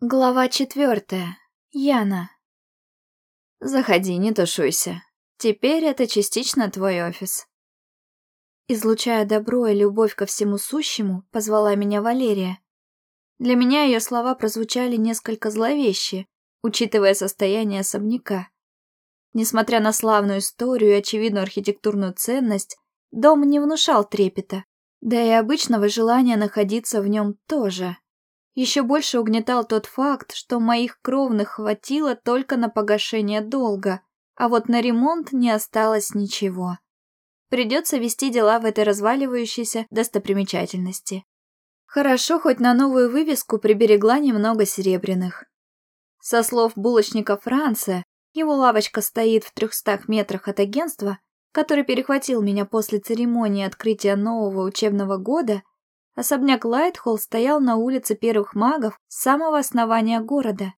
Глава четвертая. Яна. Заходи, не тушуйся. Теперь это частично твой офис. Излучая добро и любовь ко всему сущему, позвала меня Валерия. Для меня ее слова прозвучали несколько зловеще, учитывая состояние особняка. Несмотря на славную историю и очевидную архитектурную ценность, дом не внушал трепета, да и обычного желания находиться в нем тоже. Еще больше угнетал тот факт, что моих кровных хватило только на погашение долга, а вот на ремонт не осталось ничего. Придется вести дела в этой разваливающейся достопримечательности. Хорошо, хоть на новую вывеску приберегла немного серебряных. Со слов булочника Франция, его лавочка стоит в трехстах метрах от агентства, который перехватил меня после церемонии открытия нового учебного года, Особняк Лайтхолл стоял на улице первых магов с самого основания города.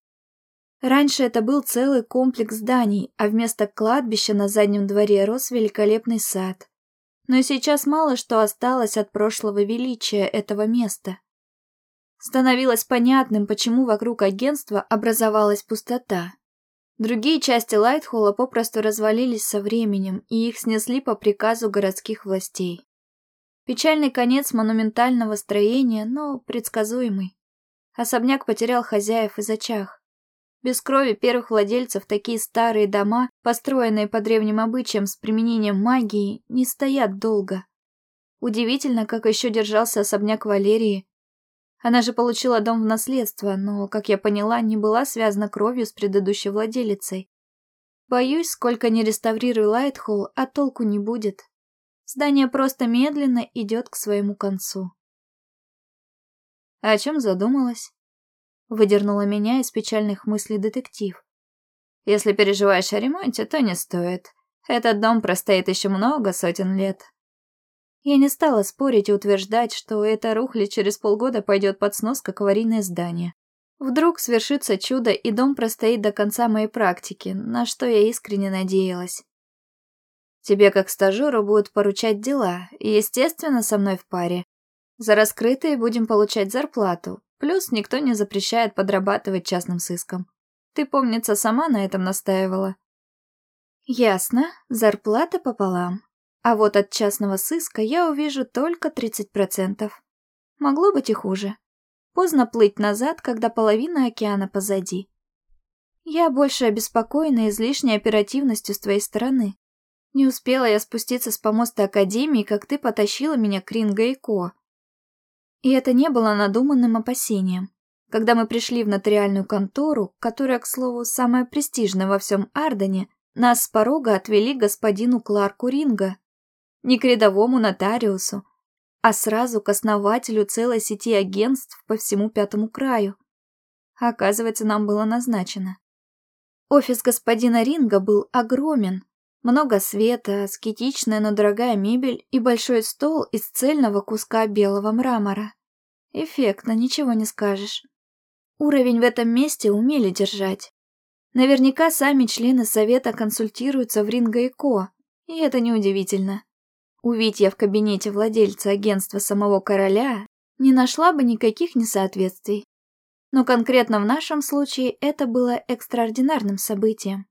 Раньше это был целый комплекс зданий, а вместо кладбища на заднем дворе рос великолепный сад. Но сейчас мало что осталось от прошлого величия этого места. Становилось понятным, почему вокруг агентства образовалась пустота. Другие части Лайтхолла попросту развалились со временем, и их снесли по приказу городских властей. Печальный конец монументального строения, но предсказуемый. Особняк потерял хозяев и зачах. Без крови первых владельцев такие старые дома, построенные по древним обычаям с применением магии, не стоят долго. Удивительно, как еще держался особняк Валерии. Она же получила дом в наследство, но, как я поняла, не была связана кровью с предыдущей владелицей. Боюсь, сколько ни реставрируй Лайтхолл, а толку не будет. Здание просто медленно идет к своему концу. «О чем задумалась?» Выдернула меня из печальных мыслей детектив. «Если переживаешь о ремонте, то не стоит. Этот дом простоит еще много сотен лет». Я не стала спорить и утверждать, что эта рухли через полгода пойдет под снос, как аварийное здание. Вдруг свершится чудо, и дом простоит до конца моей практики, на что я искренне надеялась. Тебе, как стажеру, будут поручать дела, и, естественно, со мной в паре. За раскрытые будем получать зарплату, плюс никто не запрещает подрабатывать частным сыском. Ты, помнится, сама на этом настаивала. Ясно, зарплата пополам. А вот от частного сыска я увижу только 30%. Могло быть и хуже. Поздно плыть назад, когда половина океана позади. Я больше обеспокоена излишней оперативностью с твоей стороны. Не успела я спуститься с помоста Академии, как ты потащила меня к Ринго и Ко. И это не было надуманным опасением. Когда мы пришли в нотариальную контору, которая, к слову, самая престижная во всем Ардене, нас с порога отвели господину Кларку Ринго. Не к рядовому нотариусу, а сразу к основателю целой сети агентств по всему Пятому краю. Оказывается, нам было назначено. Офис господина Ринга был огромен, много света, аскетичная, но дорогая мебель и большой стол из цельного куска белого мрамора. Эффектно, ничего не скажешь. Уровень в этом месте умели держать. Наверняка сами члены совета консультируются в Ринго и Ко, и это неудивительно. Увидь я в кабинете владельца агентства самого короля, не нашла бы никаких несоответствий. Но конкретно в нашем случае это было экстраординарным событием.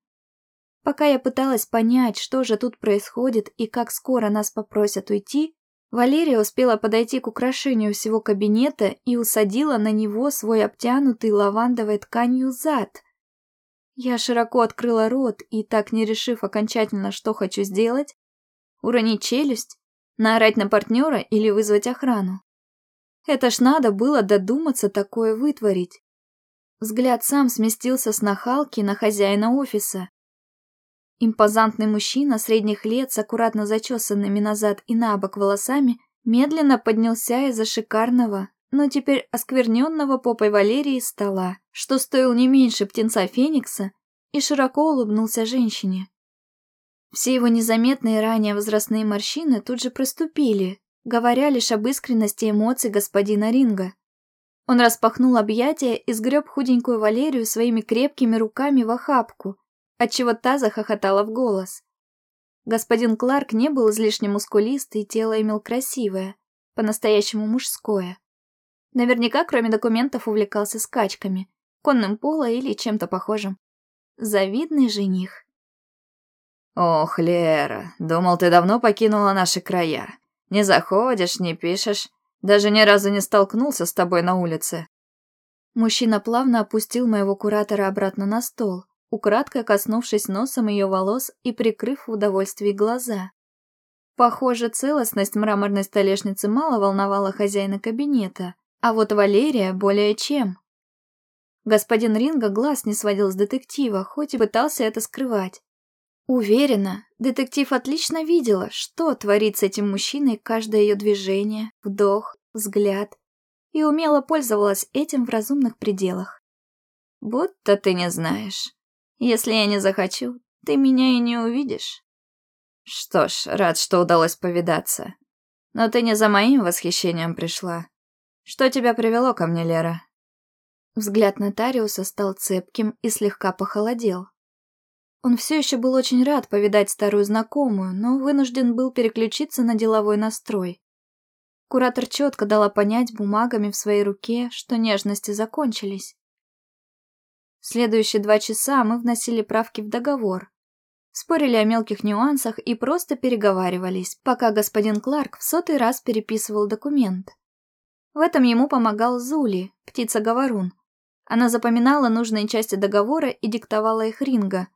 Пока я пыталась понять, что же тут происходит и как скоро нас попросят уйти, Валерия успела подойти к украшению всего кабинета и усадила на него свой обтянутый лавандовой тканью зад. Я широко открыла рот и, так не решив окончательно, что хочу сделать, уронить челюсть, наорать на партнера или вызвать охрану. Это ж надо было додуматься такое вытворить. Взгляд сам сместился с нахалки на хозяина офиса. Импозантный мужчина средних лет с аккуратно зачесанными назад и на бок волосами медленно поднялся из-за шикарного, но теперь оскверненного попой Валерии стола, что стоил не меньше птенца Феникса, и широко улыбнулся женщине. Все его незаметные ранее возрастные морщины тут же проступили, говоря лишь об искренности эмоций господина Ринга. Он распахнул объятия и сгреб худенькую Валерию своими крепкими руками в охапку, отчего та захохотала в голос. Господин Кларк не был излишне мускулистый, тело имел красивое, по-настоящему мужское. Наверняка, кроме документов, увлекался скачками, конным пола или чем-то похожим. Завидный жених. «Ох, Лера, думал, ты давно покинула наши края. Не заходишь, не пишешь, даже ни разу не столкнулся с тобой на улице». Мужчина плавно опустил моего куратора обратно на стол, украдкой коснувшись носом ее волос и прикрыв в удовольствии глаза. Похоже, целостность мраморной столешницы мало волновала хозяина кабинета, а вот Валерия более чем. Господин Ринга глаз не сводил с детектива, хоть и пытался это скрывать. Уверена, детектив отлично видела, что творит с этим мужчиной каждое ее движение, вдох, взгляд, и умело пользовалась этим в разумных пределах. «Будто ты не знаешь. Если я не захочу, ты меня и не увидишь». Что ж, рад, что удалось повидаться. Но ты не за моим восхищением пришла. Что тебя привело ко мне, Лера? Взгляд нотариуса стал цепким и слегка похолодел. Он все еще был очень рад повидать старую знакомую, но вынужден был переключиться на деловой настрой. Куратор четко дала понять бумагами в своей руке, что нежности закончились. Следующие два часа мы вносили правки в договор, спорили о мелких нюансах и просто переговаривались, пока господин Кларк в сотый раз переписывал документ. В этом ему помогал Зули, птица-говорун. Она запоминала нужные части договора и диктовала их Ринга.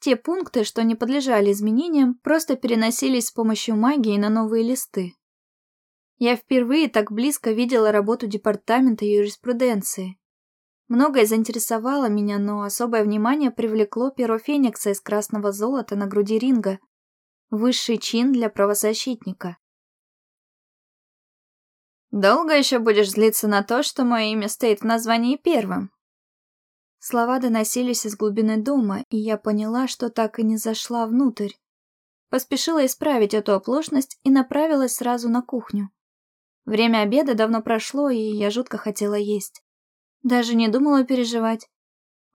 Те пункты, что не подлежали изменениям, просто переносились с помощью магии на новые листы. Я впервые так близко видела работу департамента юриспруденции. Многое заинтересовало меня, но особое внимание привлекло перо Феникса из красного золота на груди ринга. Высший чин для правозащитника. «Долго еще будешь злиться на то, что мое имя стоит в названии первым?» Слова доносились из глубины дома, и я поняла, что так и не зашла внутрь. Поспешила исправить эту оплошность и направилась сразу на кухню. Время обеда давно прошло, и я жутко хотела есть. Даже не думала переживать.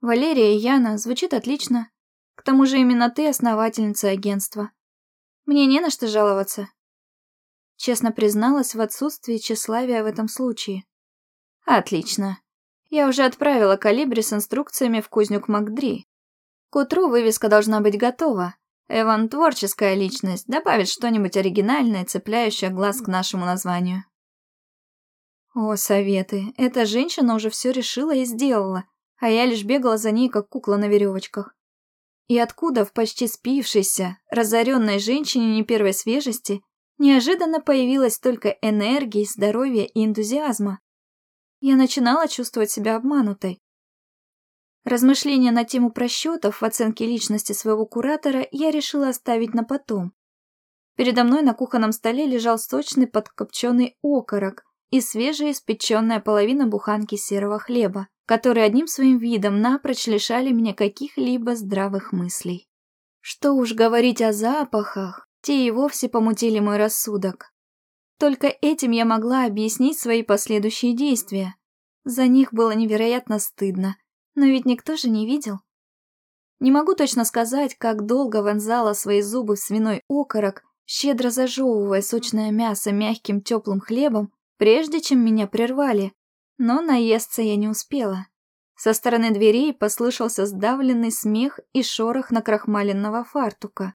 Валерия и Яна звучит отлично. К тому же именно ты основательница агентства. Мне не на что жаловаться. Честно призналась в отсутствии тщеславия в этом случае. Отлично. Я уже отправила калибри с инструкциями в кузню к Макдри. К утру вывеска должна быть готова. Эван – творческая личность, добавит что-нибудь оригинальное, цепляющее глаз к нашему названию. О, советы, эта женщина уже все решила и сделала, а я лишь бегала за ней, как кукла на веревочках. И откуда в почти спившейся, разоренной женщине не первой свежести неожиданно появилась только энергии, здоровья и энтузиазма? Я начинала чувствовать себя обманутой. Размышления на тему просчетов в оценке личности своего куратора я решила оставить на потом. Передо мной на кухонном столе лежал сочный подкопченый окорок, и свежая испеченная половина буханки серого хлеба, которые одним своим видом напрочь лишали меня каких-либо здравых мыслей. Что уж говорить о запахах, те и вовсе помутили мой рассудок. Только этим я могла объяснить свои последующие действия. За них было невероятно стыдно, но ведь никто же не видел. Не могу точно сказать, как долго вонзала свои зубы в свиной окорок, щедро зажевывая сочное мясо мягким теплым хлебом прежде чем меня прервали, но наесться я не успела. Со стороны дверей послышался сдавленный смех и шорох накрахмаленного фартука.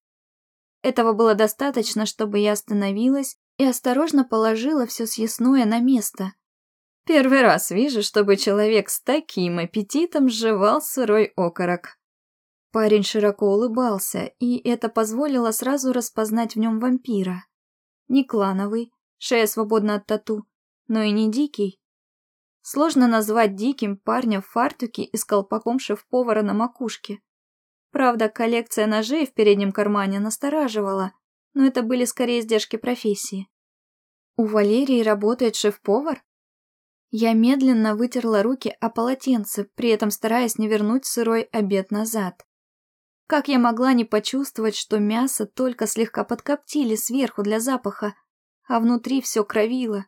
Этого было достаточно, чтобы я остановилась и осторожно положила все съестное на место. Первый раз вижу, чтобы человек с таким аппетитом сживал сырой окорок. Парень широко улыбался, и это позволило сразу распознать в нем вампира. Не клановый, шея свободна от тату, но и не дикий. Сложно назвать диким парня в фартуке и с колпаком шеф-повара на макушке. Правда, коллекция ножей в переднем кармане настораживала, но это были скорее издержки профессии. У Валерии работает шеф-повар? Я медленно вытерла руки о полотенце, при этом стараясь не вернуть сырой обед назад. Как я могла не почувствовать, что мясо только слегка подкоптили сверху для запаха, а внутри все кровило?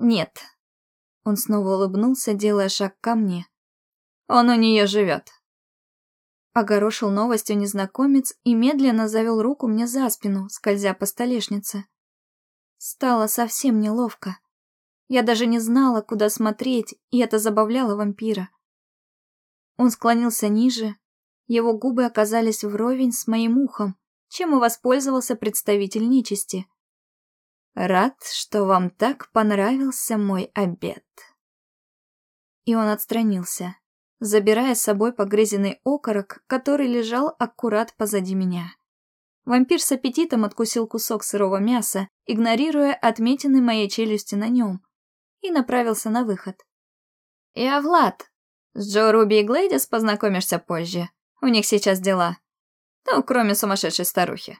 «Нет». Он снова улыбнулся, делая шаг ко мне. «Он у нее живет». Огорошил новостью незнакомец и медленно завел руку мне за спину, скользя по столешнице. Стало совсем неловко. Я даже не знала, куда смотреть, и это забавляло вампира. Он склонился ниже, его губы оказались вровень с моим ухом, чем и воспользовался представитель нечисти. «Рад, что вам так понравился мой обед». И он отстранился, забирая с собой погрызенный окорок, который лежал аккурат позади меня. Вампир с аппетитом откусил кусок сырого мяса, игнорируя отметины моей челюсти на нем, и направился на выход. «Я Влад. С Джо Руби и Глэдис познакомишься позже. У них сейчас дела. Ну, кроме сумасшедшей старухи».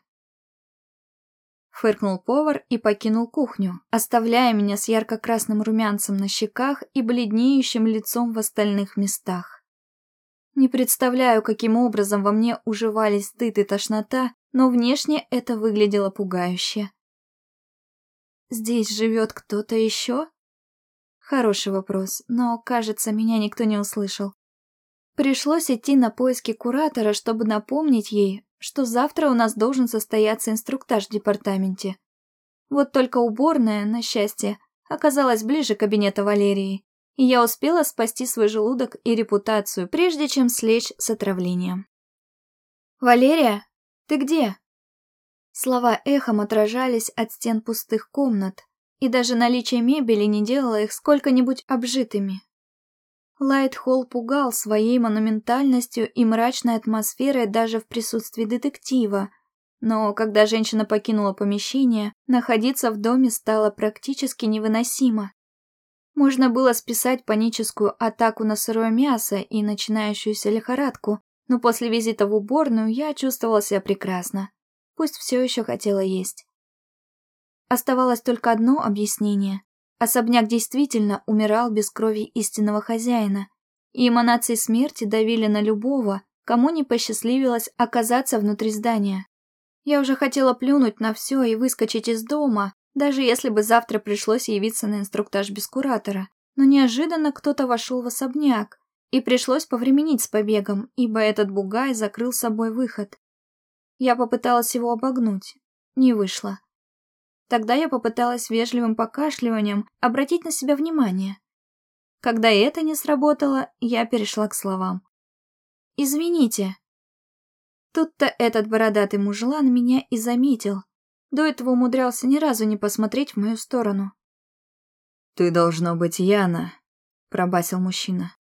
Фыркнул повар и покинул кухню, оставляя меня с ярко-красным румянцем на щеках и бледнеющим лицом в остальных местах. Не представляю, каким образом во мне уживались стыд и тошнота, но внешне это выглядело пугающе. «Здесь живет кто-то еще?» Хороший вопрос, но, кажется, меня никто не услышал. Пришлось идти на поиски куратора, чтобы напомнить ей, что завтра у нас должен состояться инструктаж в департаменте. Вот только уборная, на счастье, оказалась ближе к кабинету Валерии, и я успела спасти свой желудок и репутацию, прежде чем слечь с отравлением. «Валерия, ты где?» Слова эхом отражались от стен пустых комнат, и даже наличие мебели не делало их сколько-нибудь обжитыми. Лайтхолл пугал своей монументальностью и мрачной атмосферой даже в присутствии детектива, но когда женщина покинула помещение, находиться в доме стало практически невыносимо. Можно было списать паническую атаку на сырое мясо и начинающуюся лихорадку, но после визита в уборную я чувствовала себя прекрасно. Пусть все еще хотела есть. Оставалось только одно объяснение. Особняк действительно умирал без крови истинного хозяина, и эманации смерти давили на любого, кому не посчастливилось оказаться внутри здания. Я уже хотела плюнуть на все и выскочить из дома, даже если бы завтра пришлось явиться на инструктаж без куратора. Но неожиданно кто-то вошел в особняк, и пришлось повременить с побегом, ибо этот бугай закрыл собой выход. Я попыталась его обогнуть. Не вышло. Тогда я попыталась вежливым покашливанием обратить на себя внимание. Когда это не сработало, я перешла к словам. «Извините». Тут-то этот бородатый мужлан меня и заметил. До этого умудрялся ни разу не посмотреть в мою сторону. «Ты должно быть Яна», — пробасил мужчина.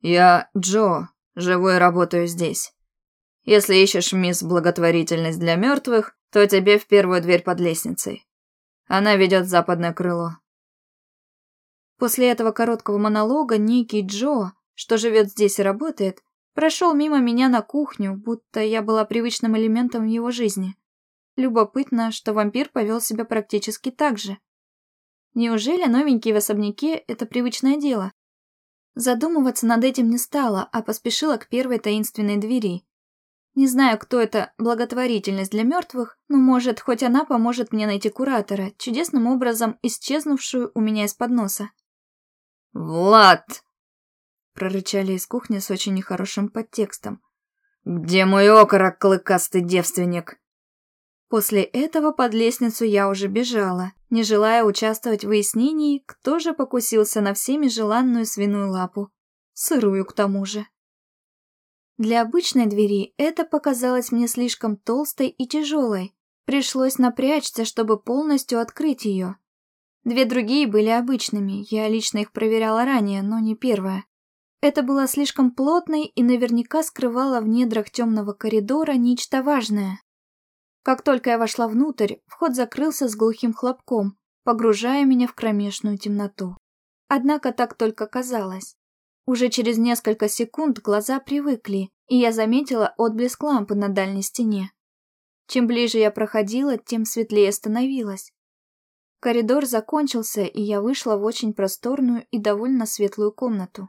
«Я Джо, живу и работаю здесь. Если ищешь мисс благотворительность для мертвых, то тебе в первую дверь под лестницей. Она ведет западное крыло. После этого короткого монолога некий Джо, что живет здесь и работает, прошел мимо меня на кухню, будто я была привычным элементом в его жизни. Любопытно, что вампир повел себя практически так же. Неужели новенькие в особняке – это привычное дело? Задумываться над этим не стала, а поспешила к первой таинственной двери, не знаю, кто это благотворительность для мертвых, но, может, хоть она поможет мне найти куратора, чудесным образом исчезнувшую у меня из-под носа. «Влад!» — прорычали из кухни с очень нехорошим подтекстом. «Где мой окорок, клыкастый девственник?» После этого под лестницу я уже бежала, не желая участвовать в выяснении, кто же покусился на всеми желанную свиную лапу. Сырую к тому же. Для обычной двери это показалось мне слишком толстой и тяжелой. Пришлось напрячься, чтобы полностью открыть ее. Две другие были обычными, я лично их проверяла ранее, но не первая. Это была слишком плотной и наверняка скрывала в недрах темного коридора нечто важное. Как только я вошла внутрь, вход закрылся с глухим хлопком, погружая меня в кромешную темноту. Однако так только казалось. Уже через несколько секунд глаза привыкли, и я заметила отблеск лампы на дальней стене. Чем ближе я проходила, тем светлее становилось. Коридор закончился, и я вышла в очень просторную и довольно светлую комнату.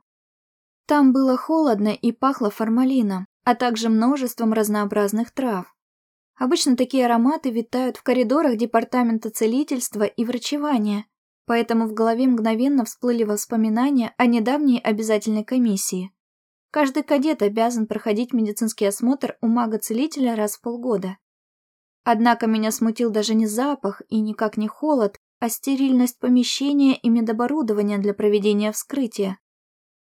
Там было холодно и пахло формалином, а также множеством разнообразных трав. Обычно такие ароматы витают в коридорах департамента целительства и врачевания, поэтому в голове мгновенно всплыли воспоминания о недавней обязательной комиссии. Каждый кадет обязан проходить медицинский осмотр у мага-целителя раз в полгода. Однако меня смутил даже не запах и никак не холод, а стерильность помещения и медоборудования для проведения вскрытия.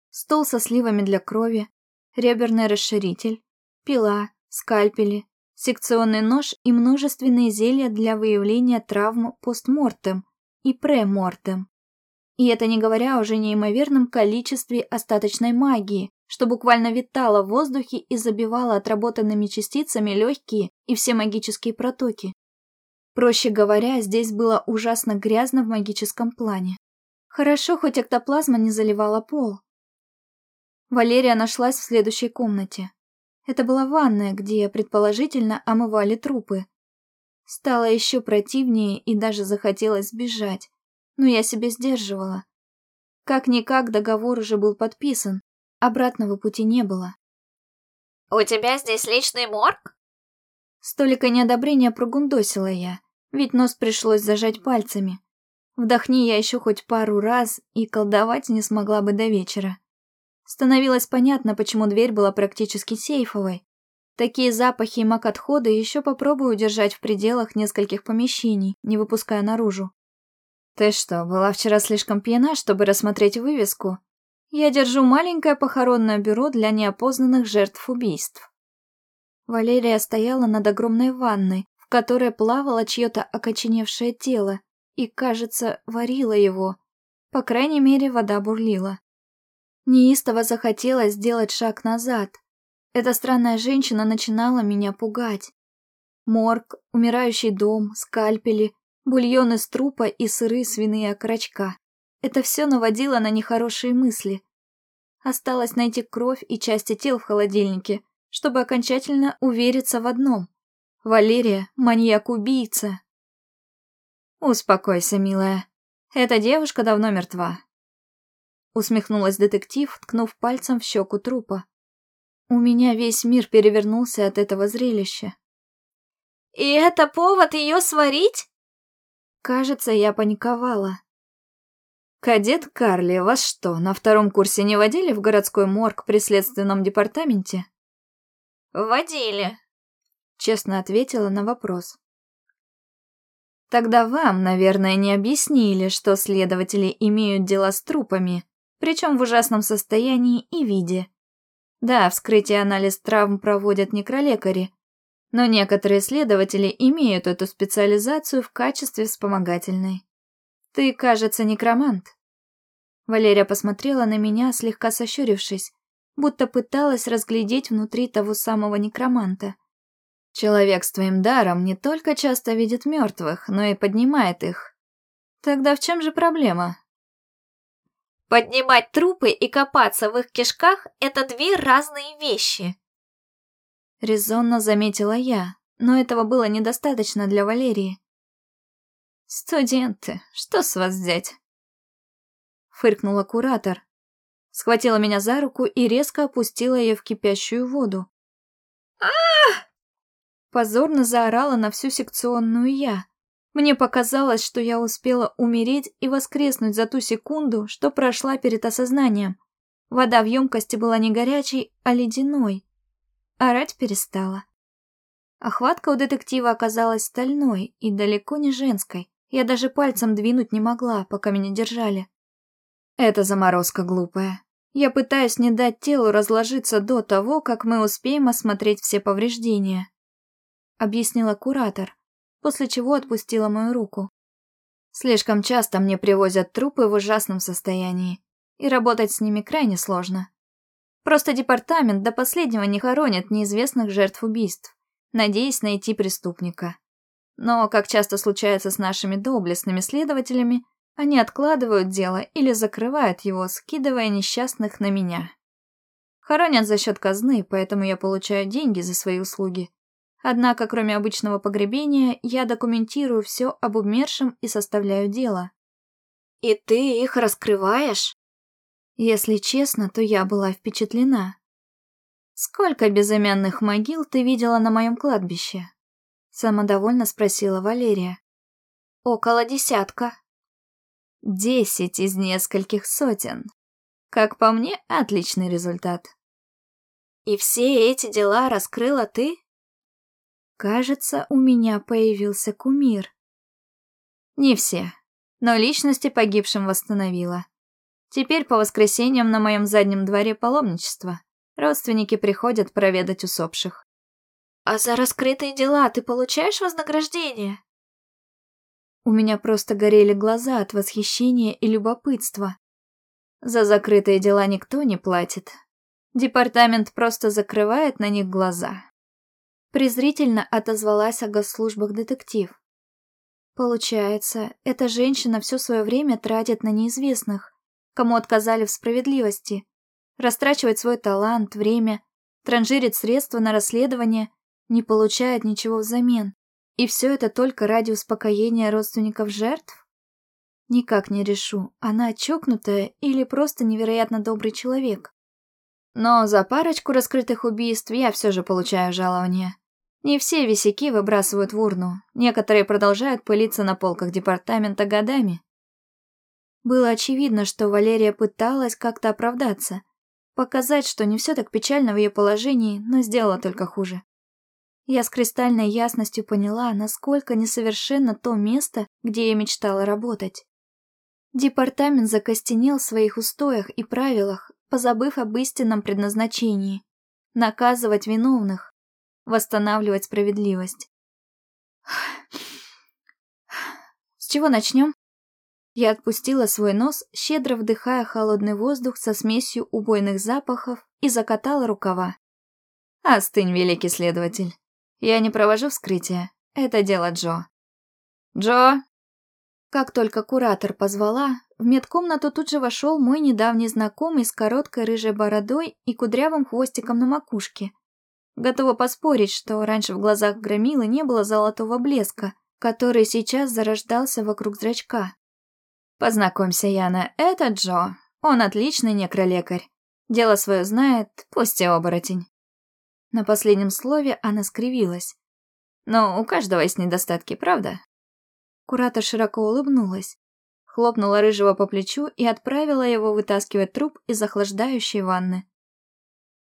Стол со сливами для крови, реберный расширитель, пила, скальпели, секционный нож и множественные зелья для выявления травм постмортем и премортем. И это не говоря уже неимоверном количестве остаточной магии, что буквально витало в воздухе и забивало отработанными частицами легкие и все магические протоки. Проще говоря, здесь было ужасно грязно в магическом плане. Хорошо, хоть эктоплазма не заливала пол. Валерия нашлась в следующей комнате. Это была ванная, где, предположительно, омывали трупы. Стало еще противнее и даже захотелось сбежать, но я себя сдерживала. Как-никак договор уже был подписан, обратного пути не было. «У тебя здесь личный морг?» Столика неодобрения прогундосила я, ведь нос пришлось зажать пальцами. Вдохни я еще хоть пару раз, и колдовать не смогла бы до вечера. Становилось понятно, почему дверь была практически сейфовой. Такие запахи и мак отхода еще попробую удержать в пределах нескольких помещений, не выпуская наружу. «Ты что, была вчера слишком пьяна, чтобы рассмотреть вывеску? Я держу маленькое похоронное бюро для неопознанных жертв убийств». Валерия стояла над огромной ванной, в которой плавало чье-то окоченевшее тело, и, кажется, варила его. По крайней мере, вода бурлила. Неистово захотелось сделать шаг назад. Эта странная женщина начинала меня пугать. Морг, умирающий дом, скальпели, бульон из трупа и сырые свиные окорочка. Это все наводило на нехорошие мысли. Осталось найти кровь и части тел в холодильнике, чтобы окончательно увериться в одном. Валерия — маньяк-убийца. Успокойся, милая. Эта девушка давно мертва. Усмехнулась детектив, ткнув пальцем в щеку трупа. У меня весь мир перевернулся от этого зрелища. «И это повод ее сварить?» Кажется, я паниковала. «Кадет Карли, вас что, на втором курсе не водили в городской морг при следственном департаменте?» «Водили», — честно ответила на вопрос. «Тогда вам, наверное, не объяснили, что следователи имеют дела с трупами, причем в ужасном состоянии и виде. Да, вскрытие и анализ травм проводят некролекари, но некоторые следователи имеют эту специализацию в качестве вспомогательной. Ты, кажется, некромант. Валерия посмотрела на меня, слегка сощурившись, будто пыталась разглядеть внутри того самого некроманта. Человек с твоим даром не только часто видит мертвых, но и поднимает их. Тогда в чем же проблема? Поднимать трупы и копаться в их кишках – это две разные вещи. Резонно заметила я, но этого было недостаточно для Валерии. «Студенты, что с вас взять?» Фыркнула куратор. Схватила меня за руку и резко опустила ее в кипящую воду. а Позорно заорала на всю секционную я. Мне показалось, что я успела умереть и воскреснуть за ту секунду, что прошла перед осознанием. Вода в емкости была не горячей, а ледяной. Орать перестала. Охватка у детектива оказалась стальной и далеко не женской. Я даже пальцем двинуть не могла, пока меня держали. Это заморозка глупая. Я пытаюсь не дать телу разложиться до того, как мы успеем осмотреть все повреждения. Объяснила куратор, после чего отпустила мою руку. Слишком часто мне привозят трупы в ужасном состоянии, и работать с ними крайне сложно. Просто департамент до последнего не хоронит неизвестных жертв убийств, надеясь найти преступника. Но, как часто случается с нашими доблестными следователями, они откладывают дело или закрывают его, скидывая несчастных на меня. Хоронят за счет казны, поэтому я получаю деньги за свои услуги. Однако, кроме обычного погребения, я документирую все об умершем и составляю дело. «И ты их раскрываешь?» Если честно, то я была впечатлена. «Сколько безымянных могил ты видела на моем кладбище?» Самодовольно спросила Валерия. «Около десятка». «Десять из нескольких сотен. Как по мне, отличный результат». «И все эти дела раскрыла ты?» «Кажется, у меня появился кумир». «Не все, но личности погибшим восстановила». Теперь по воскресеньям на моем заднем дворе паломничество. Родственники приходят проведать усопших. А за раскрытые дела ты получаешь вознаграждение? У меня просто горели глаза от восхищения и любопытства. За закрытые дела никто не платит. Департамент просто закрывает на них глаза. Презрительно отозвалась о госслужбах детектив. Получается, эта женщина все свое время тратит на неизвестных, кому отказали в справедливости, растрачивает свой талант, время, транжирит средства на расследование, не получает ничего взамен. И все это только ради успокоения родственников жертв? Никак не решу, она чокнутая или просто невероятно добрый человек. Но за парочку раскрытых убийств я все же получаю жалование. Не все висяки выбрасывают в урну, некоторые продолжают пылиться на полках департамента годами. Было очевидно, что Валерия пыталась как-то оправдаться, показать, что не все так печально в ее положении, но сделала только хуже. Я с кристальной ясностью поняла, насколько несовершенно то место, где я мечтала работать. Департамент закостенел в своих устоях и правилах, позабыв об истинном предназначении – наказывать виновных, восстанавливать справедливость. С чего начнем? Я отпустила свой нос, щедро вдыхая холодный воздух со смесью убойных запахов и закатала рукава. Остынь, великий следователь. Я не провожу вскрытие. Это дело Джо. Джо! Как только куратор позвала, в медкомнату тут же вошел мой недавний знакомый с короткой рыжей бородой и кудрявым хвостиком на макушке. Готова поспорить, что раньше в глазах громилы не было золотого блеска, который сейчас зарождался вокруг зрачка. Познакомься, Яна, это Джо. Он отличный некролекарь. Дело свое знает, пусть и оборотень. На последнем слове она скривилась. Но у каждого есть недостатки, правда? Куратор широко улыбнулась, хлопнула рыжего по плечу и отправила его вытаскивать труп из охлаждающей ванны.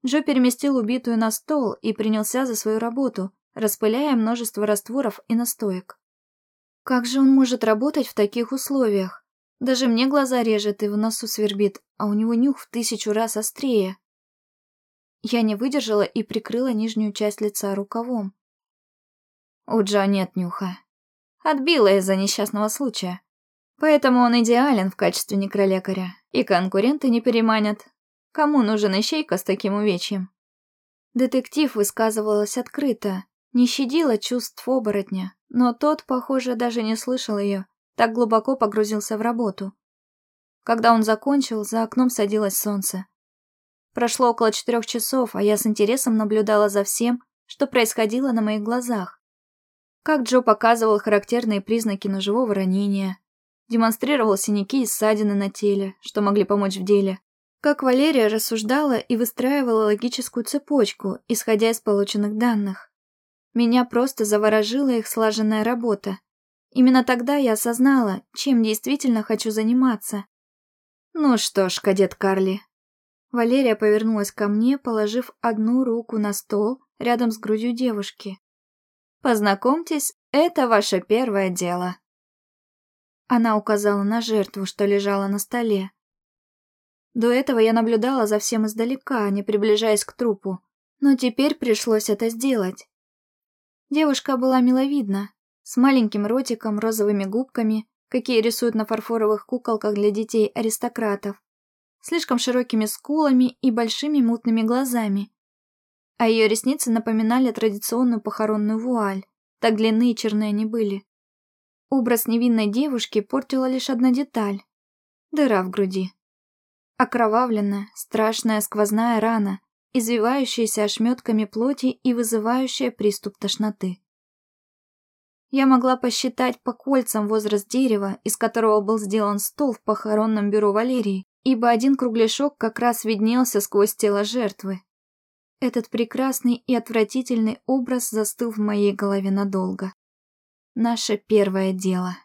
Джо переместил убитую на стол и принялся за свою работу, распыляя множество растворов и настоек. Как же он может работать в таких условиях? Даже мне глаза режет и в носу свербит, а у него нюх в тысячу раз острее. Я не выдержала и прикрыла нижнюю часть лица рукавом. У Джо нет нюха. Отбила из-за несчастного случая. Поэтому он идеален в качестве некролекаря, и конкуренты не переманят, Кому нужен ищейка с таким увечьем? Детектив высказывалась открыто, не щадила чувств оборотня, но тот, похоже, даже не слышал ее, так глубоко погрузился в работу. Когда он закончил, за окном садилось солнце. Прошло около четырех часов, а я с интересом наблюдала за всем, что происходило на моих глазах. Как Джо показывал характерные признаки ножевого ранения, демонстрировал синяки и ссадины на теле, что могли помочь в деле, как Валерия рассуждала и выстраивала логическую цепочку, исходя из полученных данных. Меня просто заворожила их слаженная работа. Именно тогда я осознала, чем действительно хочу заниматься. Ну что ж, кадет Карли. Валерия повернулась ко мне, положив одну руку на стол рядом с грудью девушки. Познакомьтесь, это ваше первое дело. Она указала на жертву, что лежала на столе. До этого я наблюдала за всем издалека, не приближаясь к трупу, но теперь пришлось это сделать. Девушка была миловидна, с маленьким ротиком, розовыми губками, какие рисуют на фарфоровых куколках для детей-аристократов, слишком широкими скулами и большими мутными глазами. А ее ресницы напоминали традиционную похоронную вуаль, так длинные и черные они были. Образ невинной девушки портила лишь одна деталь — дыра в груди. Окровавленная, страшная сквозная рана, извивающаяся ошметками плоти и вызывающая приступ тошноты. Я могла посчитать по кольцам возраст дерева, из которого был сделан стол в похоронном бюро Валерии, ибо один кругляшок как раз виднелся сквозь тело жертвы. Этот прекрасный и отвратительный образ застыл в моей голове надолго. Наше первое дело.